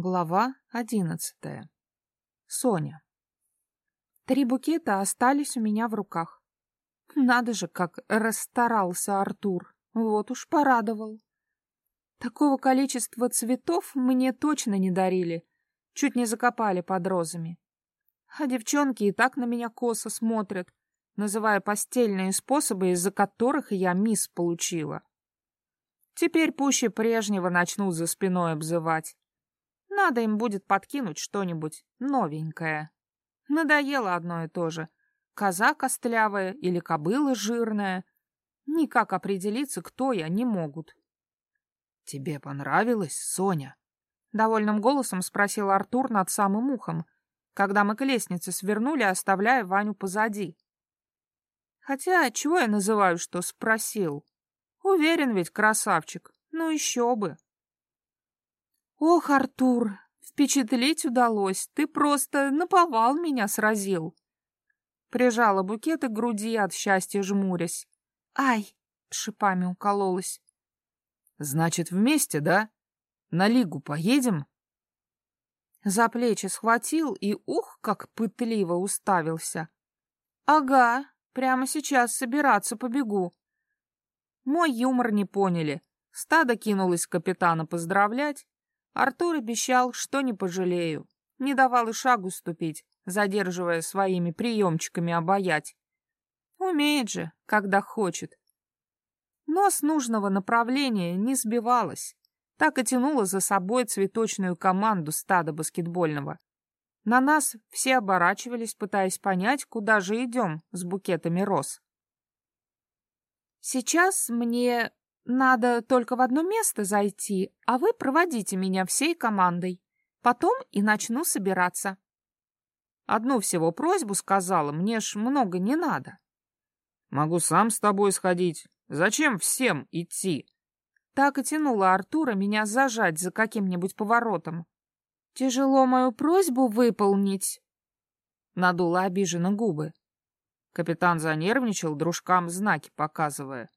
Глава одиннадцатая. Соня. Три букета остались у меня в руках. Надо же, как расстарался Артур. Вот уж порадовал. Такого количества цветов мне точно не дарили. Чуть не закопали под розами. А девчонки и так на меня косо смотрят, называя постельные способы, из-за которых я мисс получила. Теперь пуще прежнего начнут за спиной обзывать. Надо им будет подкинуть что-нибудь новенькое. Надоело одно и то же. Коза костлявая или кобыла жирная. Никак определиться, кто я, не могут. — Тебе понравилось, Соня? — довольным голосом спросил Артур над самым ухом, когда мы к лестнице свернули, оставляя Ваню позади. Хотя, чего я называю, что спросил? Уверен ведь, красавчик. Ну еще бы. Ох, Артур, впечатлить удалось. Ты просто наповал меня сразил. Прижала букеты к груди от счастья жмурясь. Ай, шипами укололась. Значит, вместе, да? На лигу поедем? За плечи схватил и ух, как пытливо уставился. Ага, прямо сейчас собираться побегу. Мой юмор не поняли. Стадо кинулось капитана поздравлять, Артур обещал, что не пожалею. Не давал и шагу ступить, задерживая своими приемчиками обаять. Умеет же, когда хочет. Но с нужного направления не сбивалась. Так и тянула за собой цветочную команду стада баскетбольного. На нас все оборачивались, пытаясь понять, куда же идем с букетами роз. «Сейчас мне надо только в одно место зайти, а вы проводите меня всей командой. Потом и начну собираться. Одну всего просьбу сказала, мне ж много не надо. Могу сам с тобой сходить. Зачем всем идти? Так и тянула Артура меня зажать за каким-нибудь поворотом. Тяжело мою просьбу выполнить. Надула обиженно губы. Капитан занервничал, дружкам знаки показывая.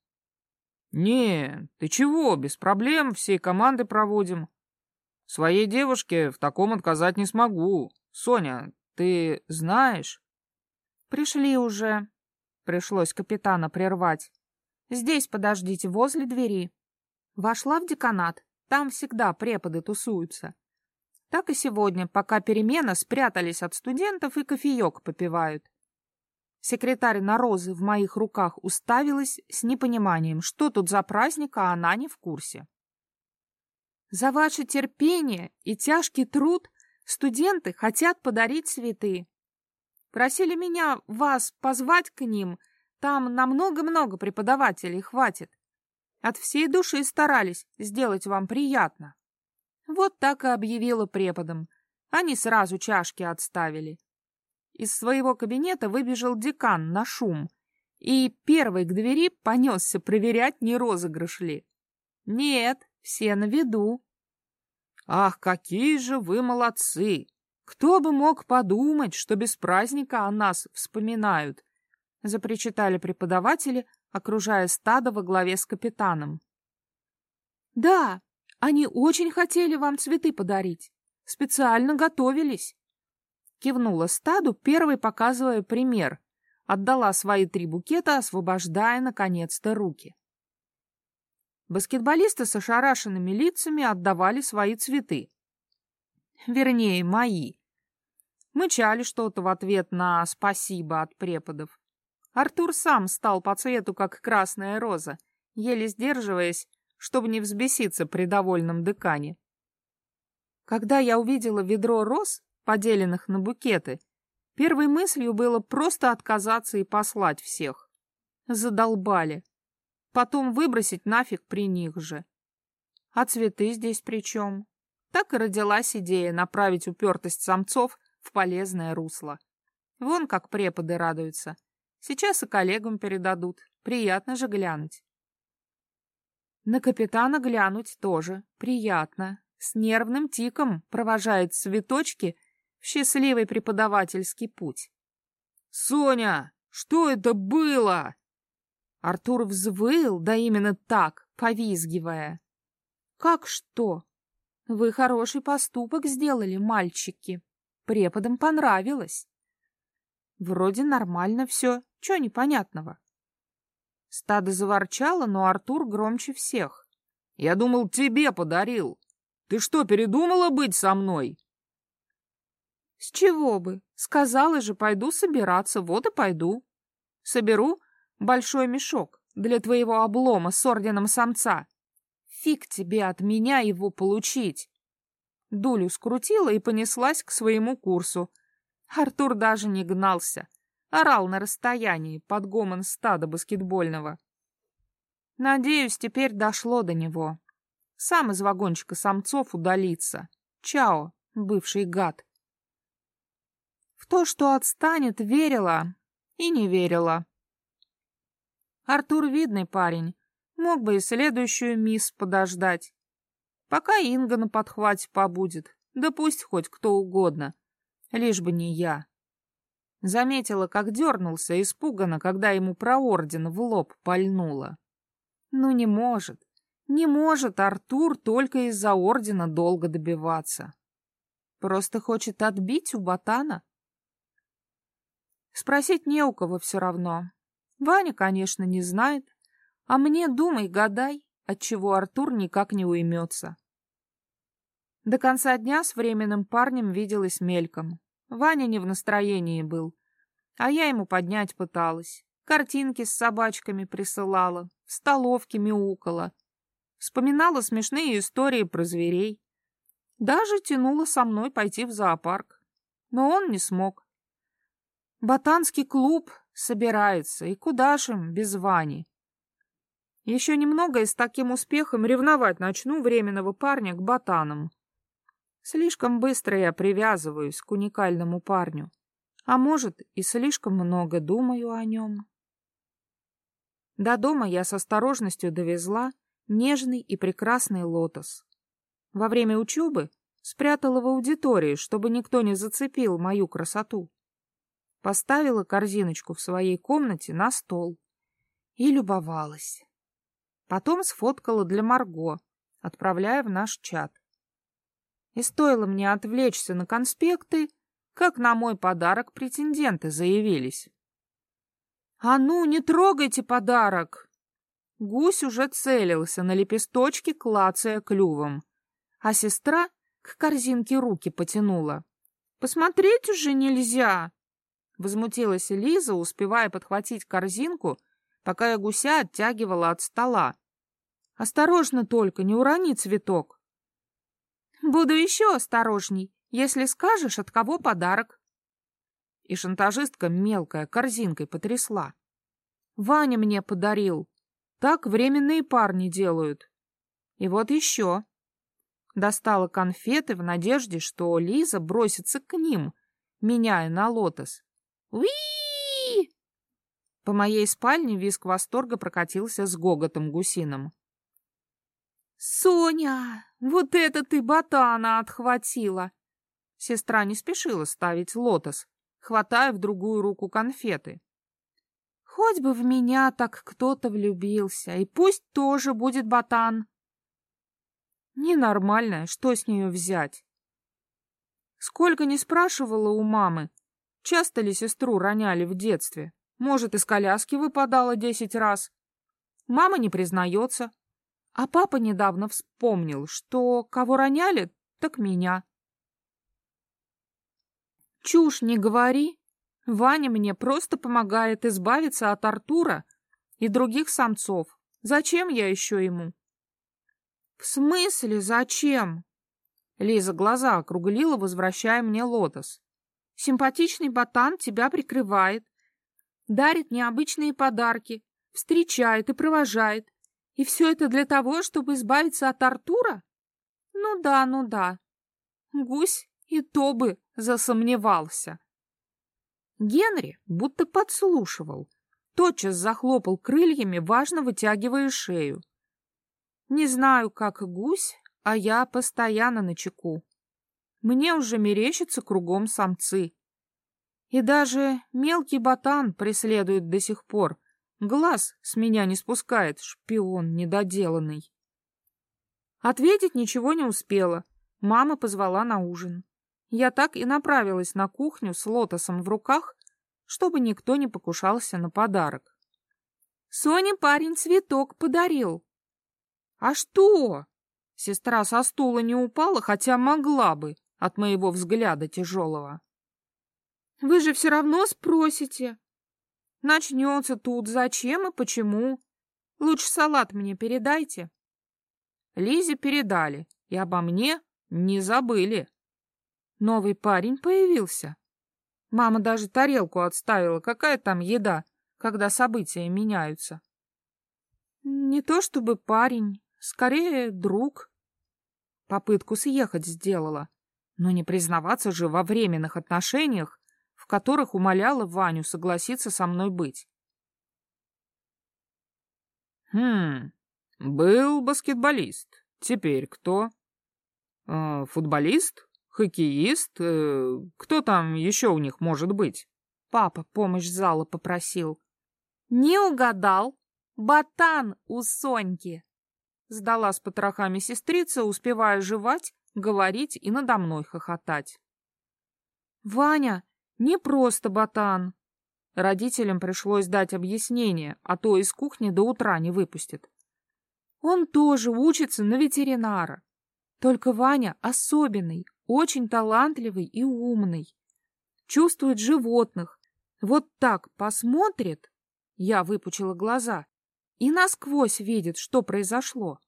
«Не, ты чего, без проблем, всей команды проводим. Своей девушке в таком отказать не смогу. Соня, ты знаешь?» «Пришли уже», — пришлось капитана прервать. «Здесь подождите, возле двери». Вошла в деканат, там всегда преподы тусуются. Так и сегодня, пока перемена, спрятались от студентов и кофеек попивают. Секретарь на розы в моих руках уставилась с непониманием, что тут за праздник, а она не в курсе. За ваше терпение и тяжкий труд студенты хотят подарить цветы. Просили меня вас позвать к ним, там на много-много преподавателей хватит. От всей души старались сделать вам приятно. Вот так и объявила преподам. Они сразу чашки отставили. Из своего кабинета выбежал декан на шум и первый к двери понесся проверять, не розыгрыш ли. Нет, все на виду. Ах, какие же вы молодцы! Кто бы мог подумать, что без праздника о нас вспоминают? Запричитали преподаватели, окружая стадо во главе с капитаном. Да, они очень хотели вам цветы подарить. Специально готовились. Кивнула стаду, первой показывая пример. Отдала свои три букета, освобождая, наконец-то, руки. Баскетболисты с ошарашенными лицами отдавали свои цветы. Вернее, мои. Мычали что-то в ответ на «спасибо» от преподов. Артур сам стал по цвету, как красная роза, еле сдерживаясь, чтобы не взбеситься при довольном декане. Когда я увидела ведро роз, поделенных на букеты, первой мыслью было просто отказаться и послать всех. Задолбали. Потом выбросить нафиг при них же. А цветы здесь при чем? Так и родилась идея направить упертость самцов в полезное русло. Вон как преподы радуются. Сейчас и коллегам передадут. Приятно же глянуть. На капитана глянуть тоже приятно. С нервным тиком провожает цветочки в счастливый преподавательский путь. «Соня, что это было?» Артур взвыл, да именно так, повизгивая. «Как что?» Вы хороший поступок сделали, мальчики. Преподам понравилось. Вроде нормально все, чего непонятного. Стадо заворчало, но Артур громче всех. Я думал, тебе подарил. Ты что, передумала быть со мной? С чего бы? Сказала же, пойду собираться, вот и пойду. Соберу большой мешок для твоего облома с орденом самца. Фиг тебе от меня его получить. Дулю скрутила и понеслась к своему курсу. Артур даже не гнался. Орал на расстоянии под гомон стада баскетбольного. Надеюсь, теперь дошло до него. Сам из вагончика самцов удалится. Чао, бывший гад. В то, что отстанет, верила и не верила. Артур видный парень, мог бы и следующую мисс подождать. Пока Инга на подхвате побудет, да пусть хоть кто угодно, лишь бы не я. Заметила, как дернулся, испуганно, когда ему про орден в лоб пальнуло. Ну не может, не может Артур только из-за ордена долго добиваться. Просто хочет отбить у ботана. Спросить не у кого все равно. Ваня, конечно, не знает, а мне думай, гадай, отчего Артур никак не уймется. До конца дня с временным парнем виделась мельком. Ваня не в настроении был, а я ему поднять пыталась. Картинки с собачками присылала, в столовке мяукала. Вспоминала смешные истории про зверей. Даже тянула со мной пойти в зоопарк. Но он не смог. Ботанский клуб собирается, и куда ж им без Вани? Еще немного и с таким успехом ревновать начну временного парня к ботанам. Слишком быстро я привязываюсь к уникальному парню, а может и слишком много думаю о нем. До дома я с осторожностью довезла нежный и прекрасный лотос. Во время учебы спрятала в аудитории, чтобы никто не зацепил мою красоту. Поставила корзиночку в своей комнате на стол и любовалась. Потом сфоткала для Марго, отправляя в наш чат. И стоило мне отвлечься на конспекты, как на мой подарок претенденты заявились. «А ну, не трогайте подарок!» Гусь уже целился на лепесточке, клацая клювом, а сестра к корзинке руки потянула. «Посмотреть уже нельзя!» Возмутилась Лиза, успевая подхватить корзинку, пока я гуся оттягивала от стола. «Осторожно только, не урони цветок!» «Буду еще осторожней, если скажешь, от кого подарок!» И шантажистка мелкая корзинкой потрясла. «Ваня мне подарил. Так временные парни делают. И вот еще!» Достала конфеты в надежде, что Лиза бросится к ним, меняя на лотос. Уи! По моей спальне виск восторга прокатился с гоготом гусиным. «Соня, вот это ты ботана отхватила!» Сестра не спешила ставить лотос, хватая в другую руку конфеты. «Хоть бы в меня так кто-то влюбился, и пусть тоже будет ботан!» Ненормальная, что с нее взять? Сколько не спрашивала у мамы, Часто ли сестру роняли в детстве? Может, из коляски выпадала десять раз? Мама не признается. А папа недавно вспомнил, что кого роняли, так меня. Чушь не говори. Ваня мне просто помогает избавиться от Артура и других самцов. Зачем я еще ему? В смысле зачем? Лиза глаза округлила, возвращая мне лотос. Симпатичный ботан тебя прикрывает, дарит необычные подарки, встречает и провожает. И все это для того, чтобы избавиться от Артура? Ну да, ну да. Гусь и то бы засомневался. Генри будто подслушивал, тотчас захлопал крыльями, важно вытягивая шею. Не знаю, как гусь, а я постоянно на чеку. Мне уже мерещатся кругом самцы. И даже мелкий ботан преследует до сих пор. Глаз с меня не спускает, шпион недоделанный. Ответить ничего не успела. Мама позвала на ужин. Я так и направилась на кухню с лотосом в руках, чтобы никто не покушался на подарок. Соне парень цветок подарил. А что? Сестра со стула не упала, хотя могла бы от моего взгляда тяжелого. Вы же все равно спросите. Начнется тут зачем и почему. Лучше салат мне передайте. Лизе передали, и обо мне не забыли. Новый парень появился. Мама даже тарелку отставила. Какая там еда, когда события меняются? Не то чтобы парень, скорее друг. Попытку съехать сделала, но не признаваться же во временных отношениях, в которых умоляла Ваню согласиться со мной быть. Хм, был баскетболист. Теперь кто? Э, футболист? Хоккеист? Э, кто там еще у них может быть? Папа помощь зала попросил. Не угадал. Ботан у Соньки. Сдала с потрохами сестрица, успевая жевать, говорить и надо мной хохотать. Ваня, не просто ботан. Родителям пришлось дать объяснение, а то из кухни до утра не выпустят. Он тоже учится на ветеринара. Только Ваня особенный, очень талантливый и умный. Чувствует животных. Вот так посмотрит, я выпучила глаза, и насквозь видит, что произошло.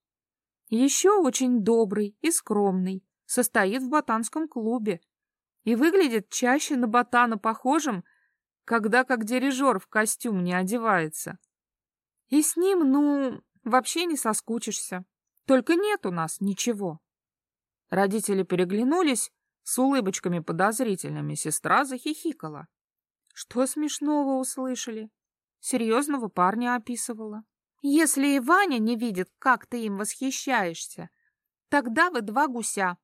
Еще очень добрый и скромный, состоит в ботанском клубе и выглядит чаще на ботана похожим, когда как дирижер в костюм не одевается. И с ним, ну, вообще не соскучишься. Только нет у нас ничего. Родители переглянулись с улыбочками подозрительными. Сестра захихикала. Что смешного услышали? Серьезного парня описывала. Если и Ваня не видит, как ты им восхищаешься, тогда вы два гуся,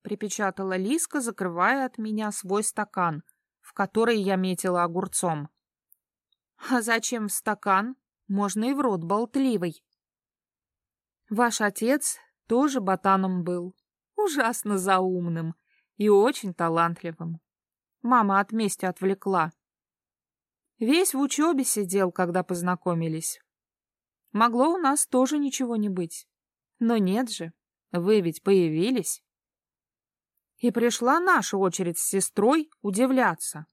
припечатала Лиска, закрывая от меня свой стакан, в который я метила огурцом. А зачем в стакан? Можно и в рот болтливый. Ваш отец тоже ботаном был, ужасно заумным и очень талантливым. Мама от мести отвлекла. Весь в учебе сидел, когда познакомились. Могло у нас тоже ничего не быть. Но нет же, вы ведь появились. И пришла наша очередь с сестрой удивляться.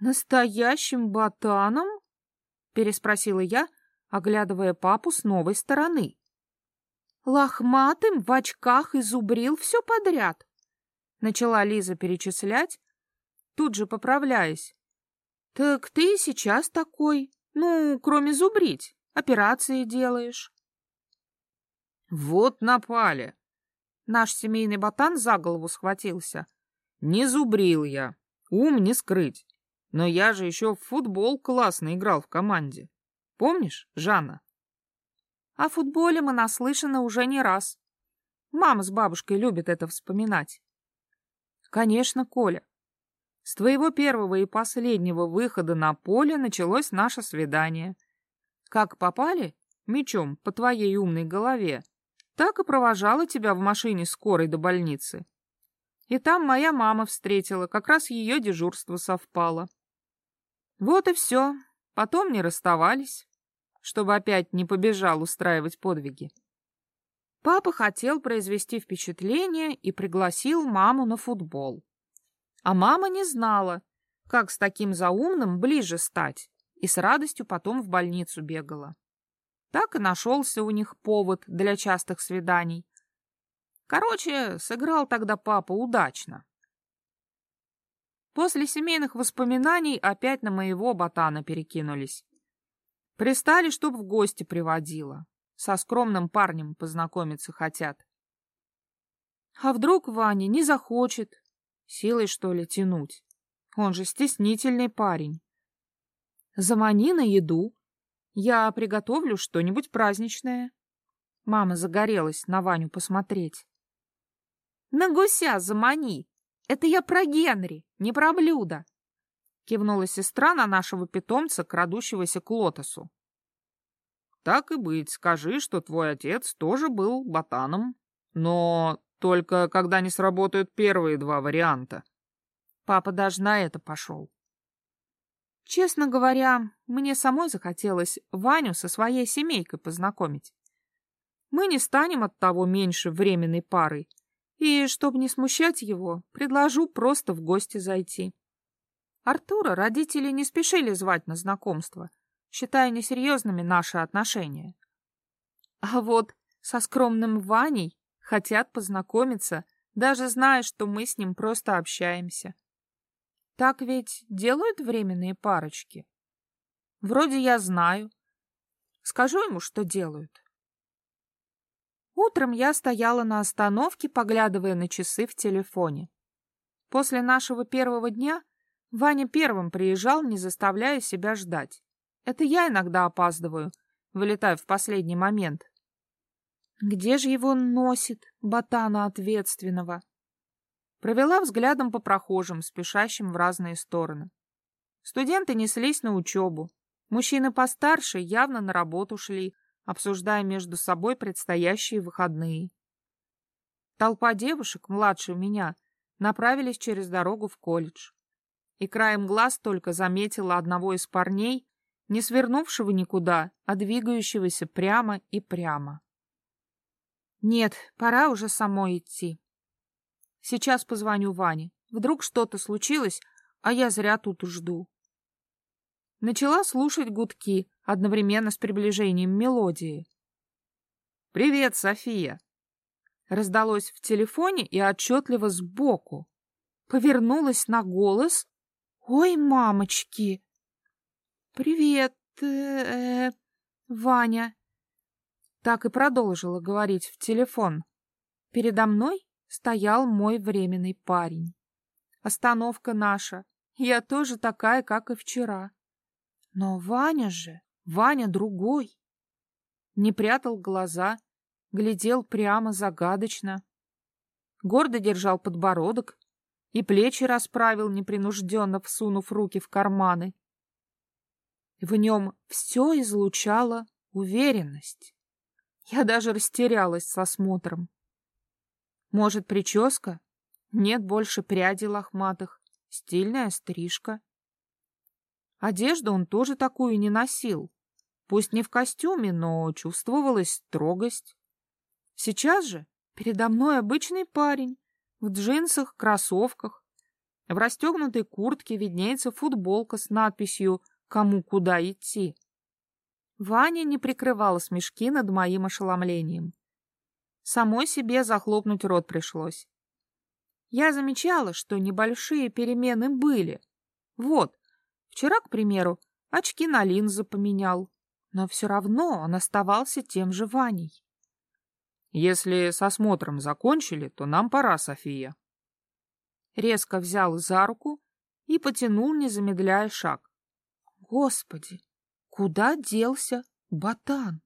«Настоящим ботаном?» — переспросила я, оглядывая папу с новой стороны. «Лохматым, в очках и зубрил все подряд», — начала Лиза перечислять, тут же поправляясь. «Так ты сейчас такой, ну, кроме зубрить, операции делаешь». «Вот напали!» Наш семейный ботан за голову схватился. Не зубрил я. Ум не скрыть. Но я же еще в футбол классно играл в команде. Помнишь, Жанна? О футболе мы наслышаны уже не раз. Мама с бабушкой любят это вспоминать. Конечно, Коля. С твоего первого и последнего выхода на поле началось наше свидание. Как попали? Мечом по твоей умной голове так и провожала тебя в машине скорой до больницы. И там моя мама встретила, как раз ее дежурство совпало. Вот и все. Потом не расставались, чтобы опять не побежал устраивать подвиги. Папа хотел произвести впечатление и пригласил маму на футбол. А мама не знала, как с таким заумным ближе стать, и с радостью потом в больницу бегала. Так и нашелся у них повод для частых свиданий. Короче, сыграл тогда папа удачно. После семейных воспоминаний опять на моего ботана перекинулись. Пристали, чтоб в гости приводила. Со скромным парнем познакомиться хотят. А вдруг Ваня не захочет? Силой, что ли, тянуть? Он же стеснительный парень. Замани на еду, я приготовлю что-нибудь праздничное. Мама загорелась на Ваню посмотреть. На гуся замани. Это я про Генри, не про блюдо. Кивнула сестра на нашего питомца, крадущегося к лотосу. Так и быть, скажи, что твой отец тоже был ботаном. Но Только когда не сработают первые два варианта. Папа даже на это пошел. Честно говоря, мне самой захотелось Ваню со своей семейкой познакомить. Мы не станем от того меньше временной парой, и, чтобы не смущать его, предложу просто в гости зайти. Артура родители не спешили звать на знакомство, считая несерьезными наши отношения. А вот со скромным Ваней хотят познакомиться, даже зная, что мы с ним просто общаемся. Так ведь делают временные парочки. Вроде я знаю. Скажу ему, что делают. Утром я стояла на остановке, поглядывая на часы в телефоне. После нашего первого дня Ваня первым приезжал, не заставляя себя ждать. Это я иногда опаздываю, вылетаю в последний момент. Где же его носит, ботана ответственного? Провела взглядом по прохожим, спешащим в разные стороны. Студенты неслись на учебу. Мужчины постарше явно на работу шли, обсуждая между собой предстоящие выходные. Толпа девушек, младше меня, направились через дорогу в колледж. И краем глаз только заметила одного из парней, не свернувшего никуда, а двигающегося прямо и прямо. Нет, пора уже самой идти. Сейчас позвоню Ване. Вдруг что-то случилось, а я зря тут жду. Начала слушать гудки, одновременно с приближением мелодии. «Привет, София!» Раздалось в телефоне и отчетливо сбоку. Повернулась на голос. «Ой, мамочки!» «Привет, э, -э Ваня!» Так и продолжила говорить в телефон. Передо мной стоял мой временный парень. Остановка наша. Я тоже такая, как и вчера. Но Ваня же, Ваня другой. Не прятал глаза, глядел прямо загадочно. Гордо держал подбородок и плечи расправил, непринужденно всунув руки в карманы. В нем все излучало уверенность. Я даже растерялась со смотром. Может, прическа? Нет больше прядей лохматых. Стильная стрижка. Одежду он тоже такую не носил. Пусть не в костюме, но чувствовалась строгость. Сейчас же передо мной обычный парень в джинсах, кроссовках. В расстегнутой куртке виднеется футболка с надписью «Кому куда идти». Ваня не прикрывала смешки над моим ошеломлением. Самой себе захлопнуть рот пришлось. Я замечала, что небольшие перемены были. Вот, вчера, к примеру, очки на линзы поменял, но все равно он оставался тем же Ваней. «Если с осмотром закончили, то нам пора, София». Резко взял за руку и потянул, не замедляя шаг. Господи, Куда делся ботан?